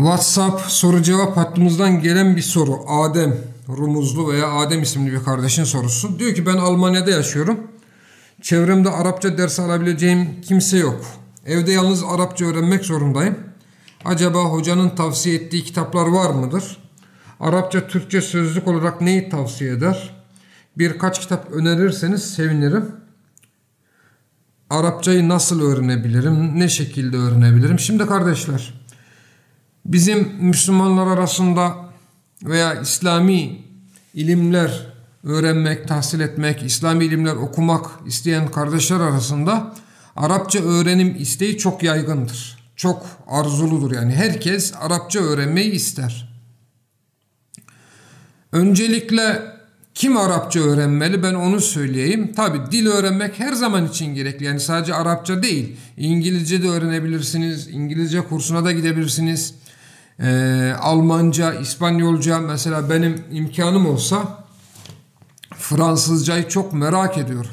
WhatsApp soru cevap hattımızdan gelen bir soru. Adem Rumuzlu veya Adem isimli bir kardeşin sorusu. Diyor ki ben Almanya'da yaşıyorum. Çevremde Arapça ders alabileceğim kimse yok. Evde yalnız Arapça öğrenmek zorundayım. Acaba hocanın tavsiye ettiği kitaplar var mıdır? Arapça Türkçe sözlük olarak neyi tavsiye eder? Birkaç kitap önerirseniz sevinirim. Arapçayı nasıl öğrenebilirim? Ne şekilde öğrenebilirim? Şimdi kardeşler, bizim Müslümanlar arasında veya İslami ilimler öğrenmek, tahsil etmek, İslami ilimler okumak isteyen kardeşler arasında Arapça öğrenim isteği çok yaygındır. Çok arzuludur yani. Herkes Arapça öğrenmeyi ister. Öncelikle kim Arapça öğrenmeli ben onu söyleyeyim. Tabi dil öğrenmek her zaman için gerekli. Yani sadece Arapça değil. İngilizce de öğrenebilirsiniz. İngilizce kursuna da gidebilirsiniz. Ee, Almanca, İspanyolca mesela benim imkanım olsa Fransızcayı çok merak ediyorum.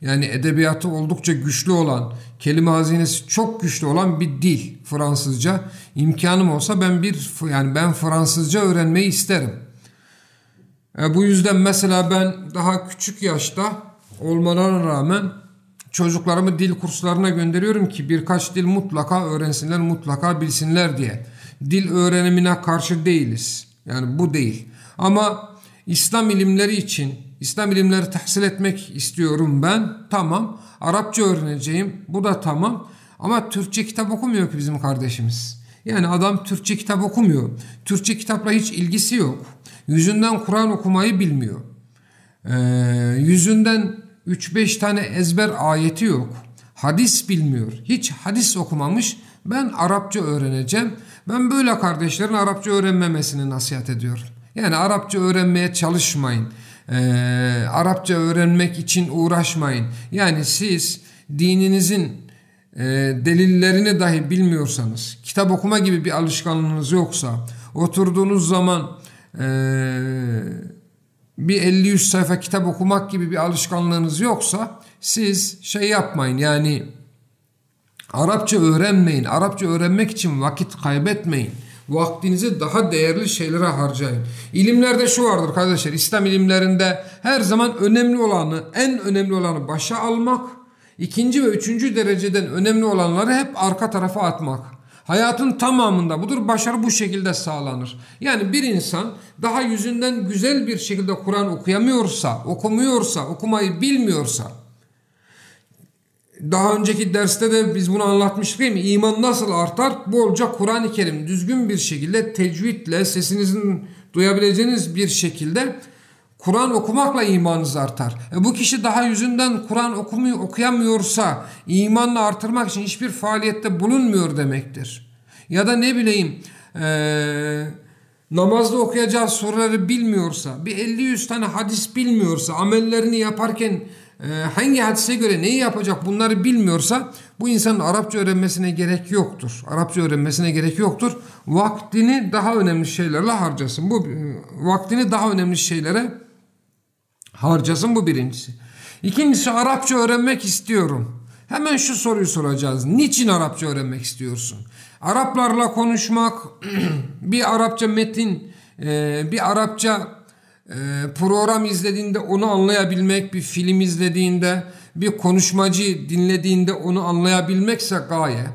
Yani edebiyatı oldukça güçlü olan, kelime hazinesi çok güçlü olan bir dil Fransızca. İmkanım olsa ben bir yani ben Fransızca öğrenmeyi isterim. E, bu yüzden mesela ben daha küçük yaşta olmalarına rağmen çocuklarımı dil kurslarına gönderiyorum ki birkaç dil mutlaka öğrensinler, mutlaka bilsinler diye. Dil öğrenimine karşı değiliz. Yani bu değil. Ama İslam ilimleri için İslam ilimleri tahsil etmek istiyorum ben. Tamam. Arapça öğreneceğim. Bu da tamam. Ama Türkçe kitap okumuyor ki bizim kardeşimiz. Yani adam Türkçe kitap okumuyor. Türkçe kitapla hiç ilgisi yok. Yüzünden Kur'an okumayı bilmiyor. Ee, yüzünden 3-5 tane ezber ayeti yok. Hadis bilmiyor. Hiç hadis okumamış. Ben Arapça öğreneceğim. Ben böyle kardeşlerin Arapça öğrenmemesini nasihat ediyorum. Yani Arapça öğrenmeye çalışmayın. Ee, Arapça öğrenmek için uğraşmayın. Yani siz dininizin e, delillerini dahi bilmiyorsanız, kitap okuma gibi bir alışkanlığınız yoksa, oturduğunuz zaman e, bir 50-100 sayfa kitap okumak gibi bir alışkanlığınız yoksa, siz şey yapmayın yani Arapça öğrenmeyin. Arapça öğrenmek için vakit kaybetmeyin. Vaktinizi daha değerli şeylere harcayın. İlimlerde şu vardır kardeşler. İslam ilimlerinde her zaman önemli olanı, en önemli olanı başa almak, ikinci ve üçüncü dereceden önemli olanları hep arka tarafa atmak. Hayatın tamamında budur. Başarı bu şekilde sağlanır. Yani bir insan daha yüzünden güzel bir şekilde Kur'an okuyamıyorsa, okumuyorsa, okumayı bilmiyorsa, daha önceki derste de biz bunu anlatmıştık değil mi? İman nasıl artar? Bolca Kur'an-ı Kerim düzgün bir şekilde tecvidle sesinizin duyabileceğiniz bir şekilde Kur'an okumakla imanınız artar. E bu kişi daha yüzünden Kur'an okumuyor, okuyamıyorsa imanla artırmak için hiçbir faaliyette bulunmuyor demektir. Ya da ne bileyim ee, namazda okuyacağı soruları bilmiyorsa, bir 50-100 tane hadis bilmiyorsa, amellerini yaparken hangi hadise göre neyi yapacak bunları bilmiyorsa bu insanın Arapça öğrenmesine gerek yoktur. Arapça öğrenmesine gerek yoktur. Vaktini daha önemli şeylerle harcasın. Bu e, vaktini daha önemli şeylere harcasın bu birincisi. İkincisi Arapça öğrenmek istiyorum. Hemen şu soruyu soracağız. Niçin Arapça öğrenmek istiyorsun? Araplarla konuşmak, bir Arapça metin, e, bir Arapça ee, program izlediğinde onu anlayabilmek, bir film izlediğinde, bir konuşmacı dinlediğinde onu anlayabilmekse gaye.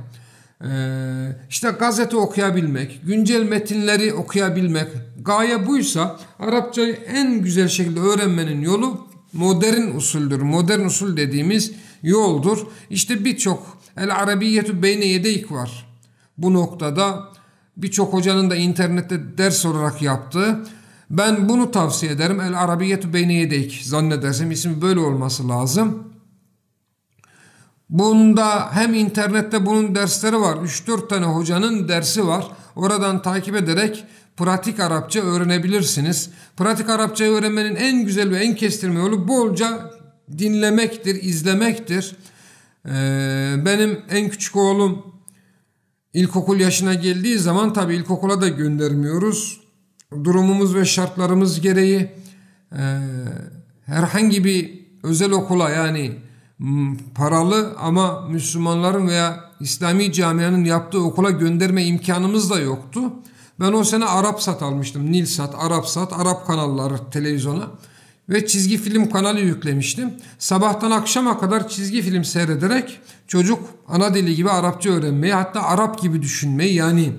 Ee, işte gazete okuyabilmek, güncel metinleri okuyabilmek, gaye buysa Arapçayı en güzel şekilde öğrenmenin yolu modern usuldür. Modern usul dediğimiz yoldur. İşte birçok El Arabiyetu Beyne Yedeyk var. Bu noktada birçok hocanın da internette ders olarak yaptığı ben bunu tavsiye ederim. El Arabiyetu Beyne Yedeyk. Zannedersem ismi böyle olması lazım. Bunda hem internette bunun dersleri var. 3-4 tane hocanın dersi var. Oradan takip ederek pratik Arapça öğrenebilirsiniz. Pratik Arapça öğrenmenin en güzel ve en kestirme yolu bolca dinlemektir, izlemektir. Ee, benim en küçük oğlum ilkokul yaşına geldiği zaman tabii ilkokula da göndermiyoruz durumumuz ve şartlarımız gereği e, herhangi bir özel okula yani paralı ama Müslümanların veya İslami camianın yaptığı okula gönderme imkanımız da yoktu. Ben o sene Arapsat almıştım. Nilsat, Arapsat, Arap kanalları televizyona. Ve çizgi film kanalı yüklemiştim. Sabahtan akşama kadar çizgi film seyrederek çocuk ana dili gibi Arapça öğrenmeyi hatta Arap gibi düşünmeyi yani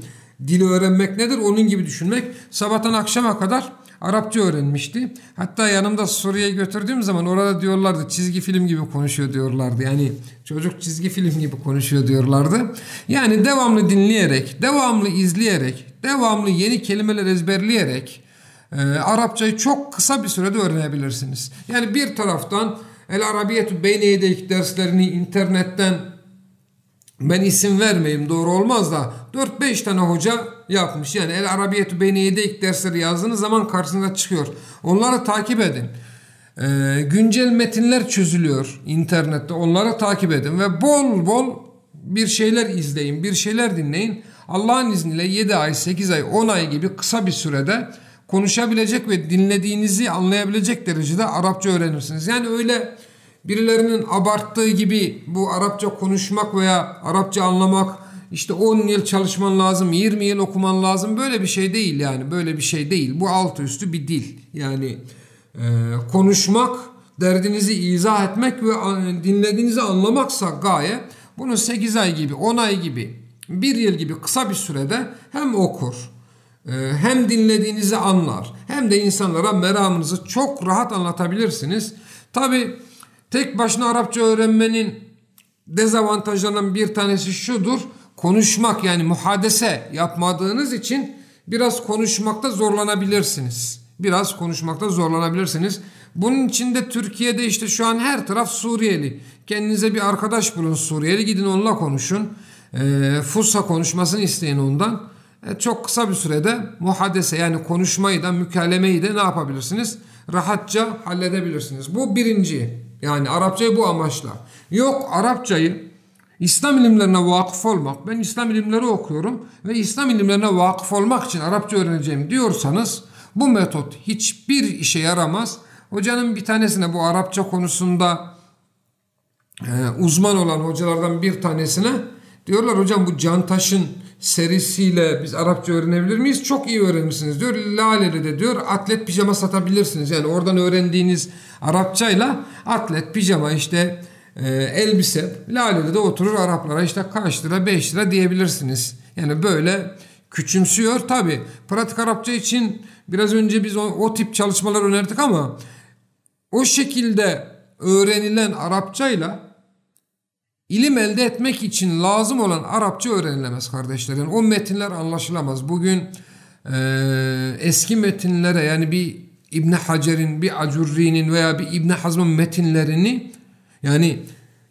dili öğrenmek nedir onun gibi düşünmek sabahtan akşama kadar Arapça öğrenmişti. Hatta yanımda Suriye'ye götürdüğüm zaman orada diyorlardı çizgi film gibi konuşuyor diyorlardı. Yani çocuk çizgi film gibi konuşuyor diyorlardı. Yani devamlı dinleyerek, devamlı izleyerek, devamlı yeni kelimeler ezberleyerek e, Arapçayı çok kısa bir sürede öğrenebilirsiniz. Yani bir taraftan El Arabiyetü Beyne derslerini internetten ben isim vermeyeyim doğru olmaz da 4-5 tane hoca yapmış. Yani El Arabiyetü Beyniye'de ilk dersleri yazdığınız zaman karşınıza çıkıyor. Onları takip edin. Ee, güncel metinler çözülüyor internette. Onları takip edin ve bol bol bir şeyler izleyin, bir şeyler dinleyin. Allah'ın izniyle 7 ay, 8 ay, 10 ay gibi kısa bir sürede konuşabilecek ve dinlediğinizi anlayabilecek derecede Arapça öğrenirsiniz. Yani öyle birilerinin abarttığı gibi bu Arapça konuşmak veya Arapça anlamak işte 10 yıl çalışman lazım, 20 yıl okuman lazım böyle bir şey değil yani böyle bir şey değil. Bu altı üstü bir dil yani e, konuşmak, derdinizi izah etmek ve dinlediğinizi anlamaksa gaye bunu 8 ay gibi, 10 ay gibi, 1 yıl gibi kısa bir sürede hem okur, e, hem dinlediğinizi anlar, hem de insanlara meramınızı çok rahat anlatabilirsiniz. Tabi tek başına Arapça öğrenmenin dezavantajlarından bir tanesi şudur konuşmak yani muhadese yapmadığınız için biraz konuşmakta zorlanabilirsiniz. Biraz konuşmakta zorlanabilirsiniz. Bunun için de Türkiye'de işte şu an her taraf Suriyeli. Kendinize bir arkadaş bulun Suriyeli gidin onunla konuşun. E, Fusha konuşmasını isteyin ondan. E, çok kısa bir sürede muhadese yani konuşmayı da mükalemeyi de ne yapabilirsiniz? Rahatça halledebilirsiniz. Bu birinci. Yani Arapçayı bu amaçla. Yok Arapçayı İslam ilimlerine vakıf olmak, ben İslam ilimleri okuyorum ve İslam ilimlerine vakıf olmak için Arapça öğreneceğim diyorsanız bu metot hiçbir işe yaramaz. Hocanın bir tanesine bu Arapça konusunda e, uzman olan hocalardan bir tanesine diyorlar hocam bu Cantaş'ın serisiyle biz Arapça öğrenebilir miyiz? Çok iyi öğrenirsiniz diyor. Laleli de diyor atlet pijama satabilirsiniz. Yani oradan öğrendiğiniz Arapçayla atlet pijama işte e, elbise Lale'de de oturur Araplara işte kaç lira 5 lira diyebilirsiniz. Yani böyle küçümsüyor. Tabi pratik Arapça için biraz önce biz o, o tip çalışmalar önerdik ama o şekilde öğrenilen Arapçayla ilim elde etmek için lazım olan Arapça öğrenilemez kardeşler. Yani o metinler anlaşılamaz. Bugün e, eski metinlere yani bir İbn Hacer'in, bir Acurri'nin veya bir İbn Hazm'ın metinlerini yani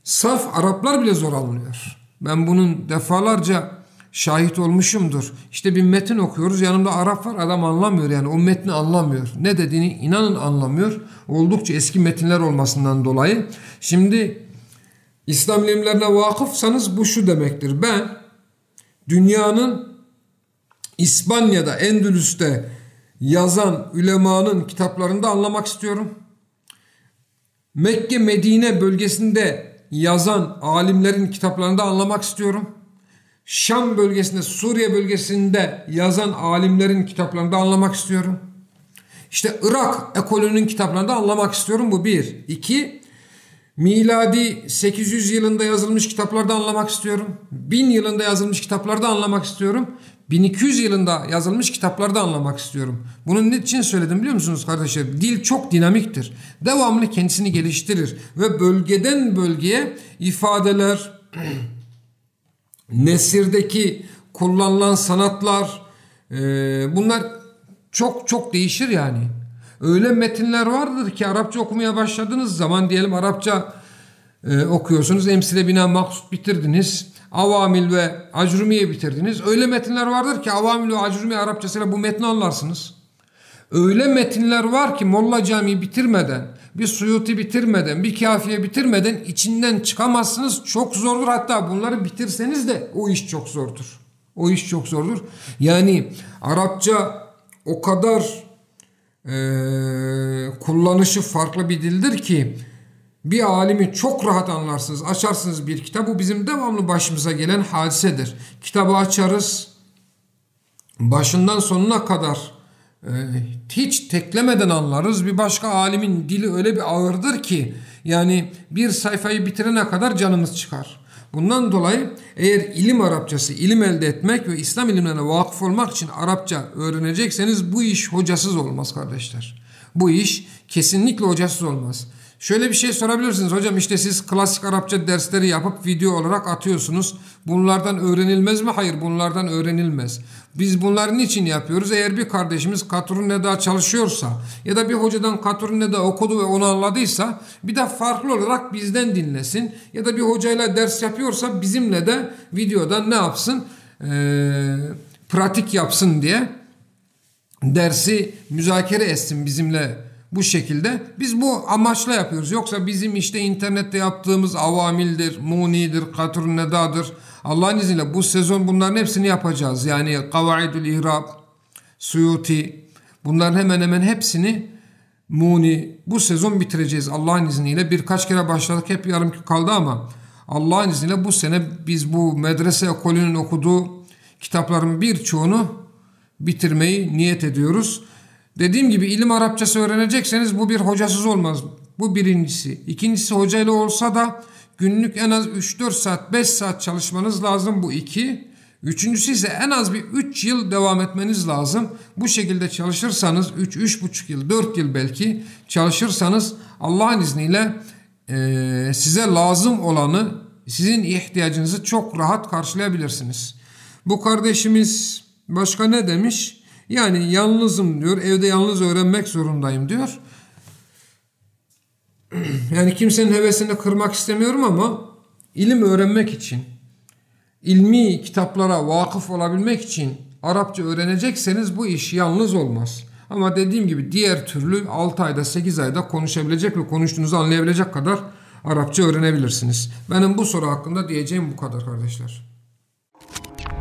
saf Araplar bile zor anlıyor. Ben bunun defalarca şahit olmuşumdur. İşte bir metin okuyoruz yanımda Arap var adam anlamıyor yani o metni anlamıyor. Ne dediğini inanın anlamıyor. Oldukça eski metinler olmasından dolayı. Şimdi İslam ilimlerine vakıfsanız bu şu demektir. Ben dünyanın İspanya'da, Endülüs'te yazan ülemanın kitaplarında anlamak istiyorum. Mekke Medine bölgesinde yazan alimlerin kitaplarında anlamak istiyorum. Şam bölgesinde, Suriye bölgesinde yazan alimlerin kitaplarında anlamak istiyorum. İşte Irak ekolünün kitaplarında anlamak istiyorum. Bu bir. İki, miladi 800 yılında yazılmış kitaplarda anlamak istiyorum. 1000 yılında yazılmış kitaplarda anlamak istiyorum. 1200 yılında yazılmış kitaplarda anlamak istiyorum. Bunun için söyledim biliyor musunuz kardeşler? Dil çok dinamiktir. Devamlı kendisini geliştirir ve bölgeden bölgeye ifadeler, nesirdeki kullanılan sanatlar e, bunlar çok çok değişir yani. Öyle metinler vardır ki Arapça okumaya başladığınız zaman diyelim Arapça e, okuyorsunuz. Emsile bina maksut bitirdiniz. Avamil ve Acrumiye bitirdiniz. Öyle metinler vardır ki Avamil ve Acrumiye Arapçasıyla bu metni anlarsınız. Öyle metinler var ki Molla Camii bitirmeden, bir Suyuti bitirmeden, bir Kafiye bitirmeden içinden çıkamazsınız. Çok zordur hatta bunları bitirseniz de o iş çok zordur. O iş çok zordur. Yani Arapça o kadar e, kullanışı farklı bir dildir ki bir alimi çok rahat anlarsınız. Açarsınız bir kitap. Bu bizim devamlı başımıza gelen hadisedir. Kitabı açarız. başından sonuna kadar e, hiç teklemeden anlarız. Bir başka alimin dili öyle bir ağırdır ki yani bir sayfayı bitirene kadar canımız çıkar. Bundan dolayı eğer ilim Arapçası, ilim elde etmek ve İslam ilimlerine vakıf olmak için Arapça öğrenecekseniz bu iş hocasız olmaz kardeşler. Bu iş kesinlikle hocasız olmaz. Şöyle bir şey sorabilirsiniz. Hocam işte siz klasik Arapça dersleri yapıp video olarak atıyorsunuz. Bunlardan öğrenilmez mi? Hayır bunlardan öğrenilmez. Biz bunların için yapıyoruz? Eğer bir kardeşimiz Katurun Neda çalışıyorsa ya da bir hocadan Katurun Neda okudu ve onu anladıysa bir de farklı olarak bizden dinlesin. Ya da bir hocayla ders yapıyorsa bizimle de videodan ne yapsın? Ee, pratik yapsın diye dersi müzakere etsin bizimle bu şekilde. Biz bu amaçla yapıyoruz. Yoksa bizim işte internette yaptığımız avamildir, munidir, katur nedadır. Allah'ın izniyle bu sezon bunların hepsini yapacağız. Yani kavaidül ihrab, suyuti bunların hemen hemen hepsini muni bu sezon bitireceğiz Allah'ın izniyle. Birkaç kere başladık hep yarım kaldı ama Allah'ın izniyle bu sene biz bu medrese ekolünün okuduğu kitapların birçoğunu bitirmeyi niyet ediyoruz. Dediğim gibi ilim Arapçası öğrenecekseniz bu bir hocasız olmaz. Bu birincisi. İkincisi hocayla olsa da günlük en az 3-4 saat 5 saat çalışmanız lazım bu iki. Üçüncüsü ise en az bir 3 yıl devam etmeniz lazım. Bu şekilde çalışırsanız 3 3,5 yıl 4 yıl belki çalışırsanız Allah'ın izniyle e, size lazım olanı sizin ihtiyacınızı çok rahat karşılayabilirsiniz. Bu kardeşimiz başka ne demiş? Yani yalnızım diyor. Evde yalnız öğrenmek zorundayım diyor. Yani kimsenin hevesini kırmak istemiyorum ama ilim öğrenmek için, ilmi kitaplara vakıf olabilmek için Arapça öğrenecekseniz bu iş yalnız olmaz. Ama dediğim gibi diğer türlü 6 ayda 8 ayda konuşabilecek ve konuştuğunuzu anlayabilecek kadar Arapça öğrenebilirsiniz. Benim bu soru hakkında diyeceğim bu kadar kardeşler.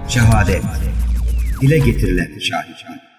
Şehadet. Dile getirilen şahit.